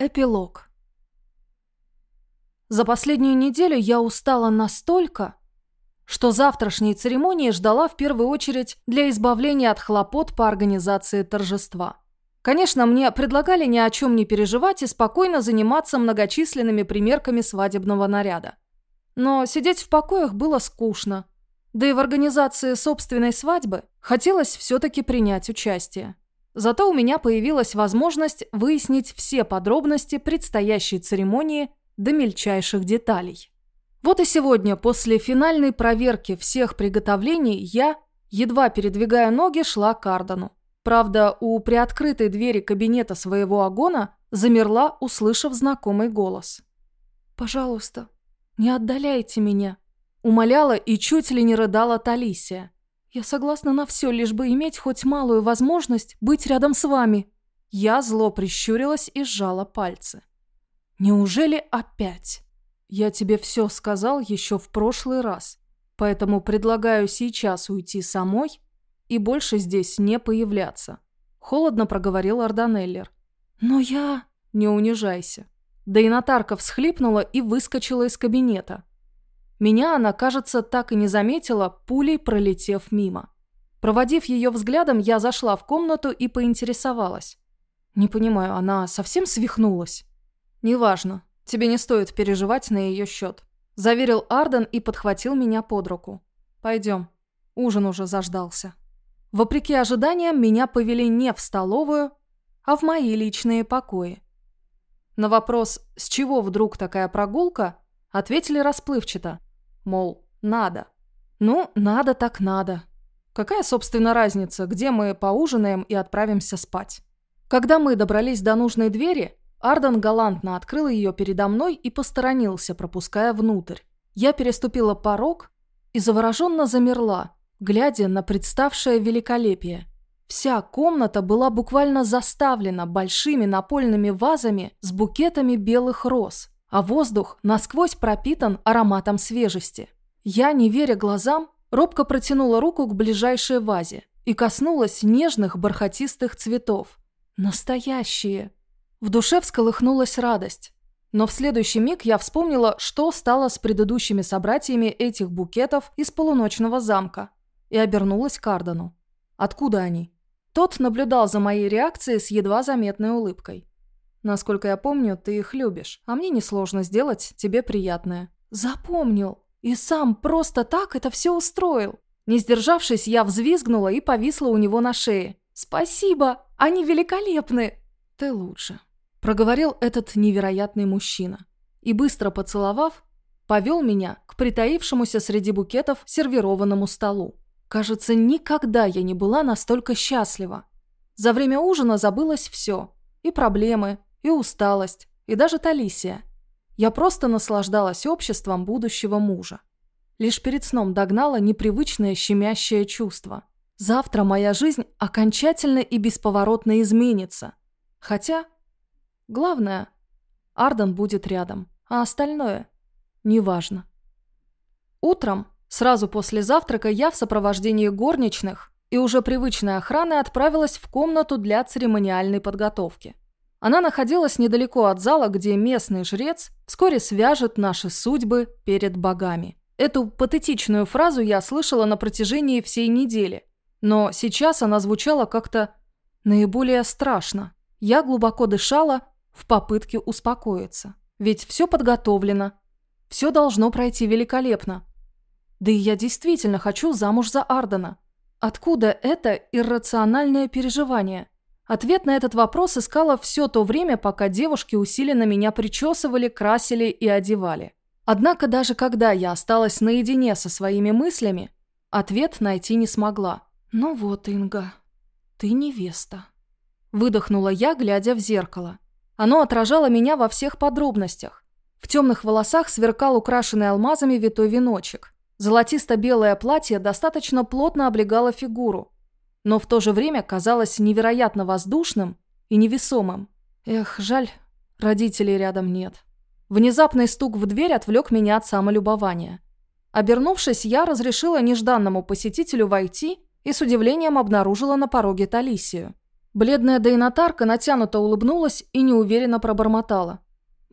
Эпилог. За последнюю неделю я устала настолько, что завтрашней церемонии ждала в первую очередь для избавления от хлопот по организации торжества. Конечно, мне предлагали ни о чем не переживать и спокойно заниматься многочисленными примерками свадебного наряда. Но сидеть в покоях было скучно. Да и в организации собственной свадьбы хотелось все-таки принять участие. Зато у меня появилась возможность выяснить все подробности предстоящей церемонии до мельчайших деталей. Вот и сегодня, после финальной проверки всех приготовлений, я, едва передвигая ноги, шла к Ардену. Правда, у приоткрытой двери кабинета своего агона замерла, услышав знакомый голос. «Пожалуйста, не отдаляйте меня», – умоляла и чуть ли не рыдала Талисия. Я согласна на все, лишь бы иметь хоть малую возможность быть рядом с вами. Я зло прищурилась и сжала пальцы. Неужели опять? Я тебе все сказал еще в прошлый раз, поэтому предлагаю сейчас уйти самой и больше здесь не появляться. Холодно проговорил Арданеллер. Но я... Не унижайся. Да и Натарка всхлипнула и выскочила из кабинета. Меня она, кажется, так и не заметила, пулей пролетев мимо. Проводив ее взглядом, я зашла в комнату и поинтересовалась. «Не понимаю, она совсем свихнулась?» «Неважно. Тебе не стоит переживать на ее счет», – заверил Арден и подхватил меня под руку. «Пойдем. Ужин уже заждался». Вопреки ожиданиям, меня повели не в столовую, а в мои личные покои. На вопрос «С чего вдруг такая прогулка?» ответили расплывчато – Мол, надо. Ну, надо так надо. Какая, собственно, разница, где мы поужинаем и отправимся спать? Когда мы добрались до нужной двери, Арден галантно открыл ее передо мной и посторонился, пропуская внутрь. Я переступила порог и завороженно замерла, глядя на представшее великолепие. Вся комната была буквально заставлена большими напольными вазами с букетами белых роз, а воздух насквозь пропитан ароматом свежести. Я, не веря глазам, робко протянула руку к ближайшей вазе и коснулась нежных бархатистых цветов. Настоящие. В душе всколыхнулась радость. Но в следующий миг я вспомнила, что стало с предыдущими собратьями этих букетов из полуночного замка, и обернулась к Ардану. Откуда они? Тот наблюдал за моей реакцией с едва заметной улыбкой. Насколько я помню, ты их любишь, а мне несложно сделать тебе приятное. Запомнил. И сам просто так это все устроил. Не сдержавшись, я взвизгнула и повисла у него на шее. «Спасибо! Они великолепны!» «Ты лучше», – проговорил этот невероятный мужчина. И быстро поцеловав, повел меня к притаившемуся среди букетов сервированному столу. Кажется, никогда я не была настолько счастлива. За время ужина забылось все. И проблемы, и усталость, и даже Талисия. Я просто наслаждалась обществом будущего мужа. Лишь перед сном догнала непривычное щемящее чувство. Завтра моя жизнь окончательно и бесповоротно изменится. Хотя, главное, Арден будет рядом, а остальное – неважно. Утром, сразу после завтрака, я в сопровождении горничных и уже привычной охраны отправилась в комнату для церемониальной подготовки – она находилась недалеко от зала, где местный жрец вскоре свяжет наши судьбы перед богами. Эту патетичную фразу я слышала на протяжении всей недели, но сейчас она звучала как-то наиболее страшно. Я глубоко дышала в попытке успокоиться. Ведь все подготовлено, все должно пройти великолепно. Да и я действительно хочу замуж за Ардена. Откуда это иррациональное переживание – Ответ на этот вопрос искала все то время, пока девушки усиленно меня причесывали, красили и одевали. Однако даже когда я осталась наедине со своими мыслями, ответ найти не смогла. «Ну вот, Инга, ты невеста», – выдохнула я, глядя в зеркало. Оно отражало меня во всех подробностях. В темных волосах сверкал украшенный алмазами витой веночек. Золотисто-белое платье достаточно плотно облегало фигуру, но в то же время казалось невероятно воздушным и невесомым. Эх, жаль, родителей рядом нет. Внезапный стук в дверь отвлек меня от самолюбования. Обернувшись, я разрешила нежданному посетителю войти и с удивлением обнаружила на пороге Талисию. Бледная дейнатарка натянуто улыбнулась и неуверенно пробормотала.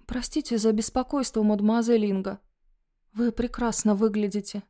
«Простите за беспокойство, мадемуазель Инга. Вы прекрасно выглядите».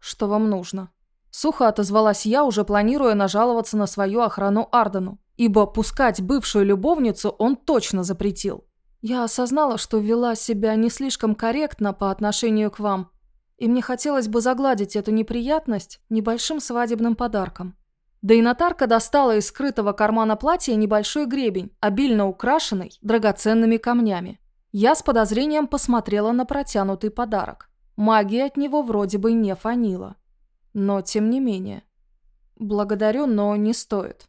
«Что вам нужно?» Сухо отозвалась я, уже планируя нажаловаться на свою охрану Ардену, ибо пускать бывшую любовницу он точно запретил. Я осознала, что вела себя не слишком корректно по отношению к вам, и мне хотелось бы загладить эту неприятность небольшим свадебным подарком. Да и нотарка достала из скрытого кармана платья небольшой гребень, обильно украшенный драгоценными камнями. Я с подозрением посмотрела на протянутый подарок. Магия от него вроде бы не фанила. Но тем не менее. «Благодарю, но не стоит».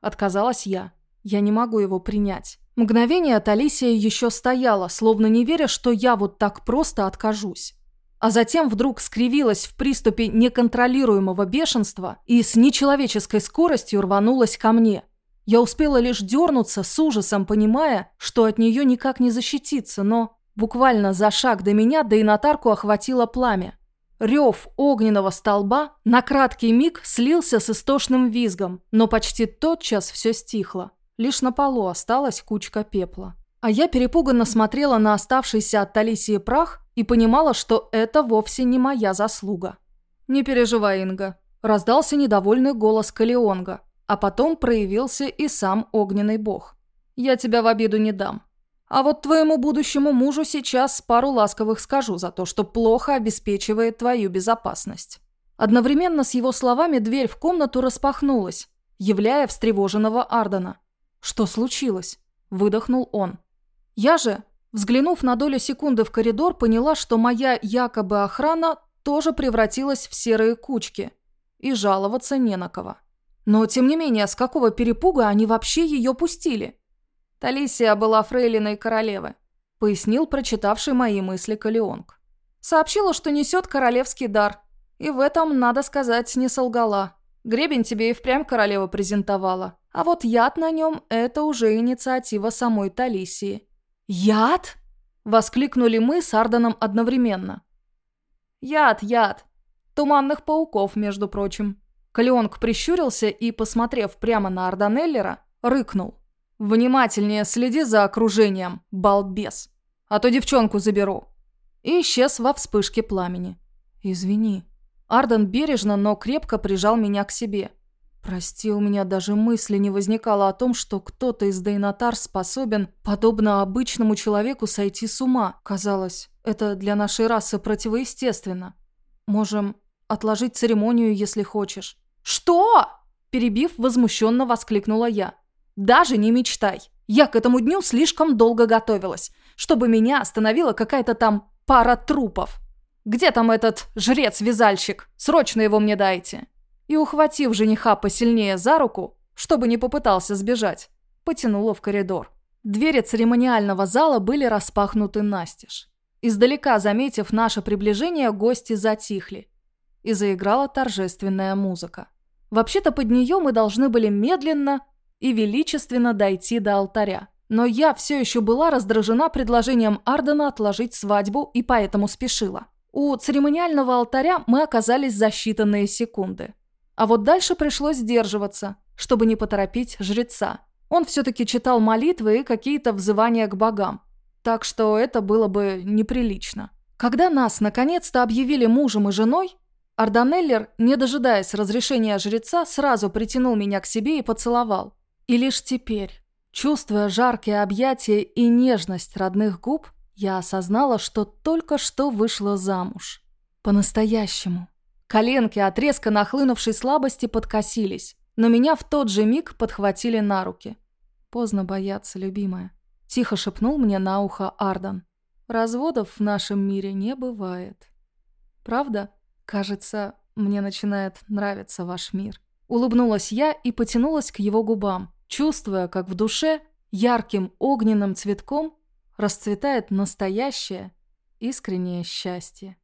Отказалась я. Я не могу его принять. Мгновение от еще стояла, словно не веря, что я вот так просто откажусь. А затем вдруг скривилась в приступе неконтролируемого бешенства и с нечеловеческой скоростью рванулась ко мне. Я успела лишь дернуться с ужасом, понимая, что от нее никак не защититься, но буквально за шаг до меня да и нотарку охватило пламя. Рев огненного столба на краткий миг слился с истошным визгом, но почти тотчас все стихло. Лишь на полу осталась кучка пепла. А я перепуганно смотрела на оставшийся от Талисии прах и понимала, что это вовсе не моя заслуга. «Не переживай, Инга», – раздался недовольный голос Калионга, а потом проявился и сам огненный бог. «Я тебя в обиду не дам. А вот твоему будущему мужу сейчас пару ласковых скажу за то, что плохо обеспечивает твою безопасность». Одновременно с его словами дверь в комнату распахнулась, являя встревоженного Ардена. «Что случилось?» – выдохнул он. Я же, взглянув на долю секунды в коридор, поняла, что моя якобы охрана тоже превратилась в серые кучки. И жаловаться не на кого. Но, тем не менее, с какого перепуга они вообще ее пустили? Талисия была фрейлиной королевы, пояснил прочитавший мои мысли Калионг. Сообщила, что несет королевский дар. И в этом, надо сказать, не солгала. Гребень тебе и впрямь королева презентовала. А вот яд на нем – это уже инициатива самой Талисии. «Яд?» – воскликнули мы с Арданом одновременно. «Яд, яд. Туманных пауков, между прочим». Калеонг прищурился и, посмотрев прямо на Арданеллера, рыкнул. «Внимательнее следи за окружением, балбес, а то девчонку заберу». И исчез во вспышке пламени. «Извини». Ардан бережно, но крепко прижал меня к себе – Прости, у меня даже мысли не возникало о том, что кто-то из Дейнатар способен, подобно обычному человеку, сойти с ума. Казалось, это для нашей расы противоестественно. Можем отложить церемонию, если хочешь. «Что?» – перебив, возмущенно воскликнула я. «Даже не мечтай. Я к этому дню слишком долго готовилась, чтобы меня остановила какая-то там пара трупов. Где там этот жрец-вязальщик? Срочно его мне дайте!» и, ухватив жениха посильнее за руку, чтобы не попытался сбежать, потянула в коридор. Двери церемониального зала были распахнуты настежь. Издалека, заметив наше приближение, гости затихли. И заиграла торжественная музыка. Вообще-то под нее мы должны были медленно и величественно дойти до алтаря. Но я все еще была раздражена предложением Ардена отложить свадьбу и поэтому спешила. У церемониального алтаря мы оказались за считанные секунды. А вот дальше пришлось сдерживаться, чтобы не поторопить жреца. Он все-таки читал молитвы и какие-то взывания к богам. Так что это было бы неприлично. Когда нас наконец-то объявили мужем и женой, Арданеллер, не дожидаясь разрешения жреца, сразу притянул меня к себе и поцеловал. И лишь теперь, чувствуя жаркие объятия и нежность родных губ, я осознала, что только что вышла замуж. По-настоящему. Коленки от резко нахлынувшей слабости подкосились, но меня в тот же миг подхватили на руки. «Поздно бояться, любимая», – тихо шепнул мне на ухо Ардан. «Разводов в нашем мире не бывает». «Правда? Кажется, мне начинает нравиться ваш мир». Улыбнулась я и потянулась к его губам, чувствуя, как в душе ярким огненным цветком расцветает настоящее искреннее счастье.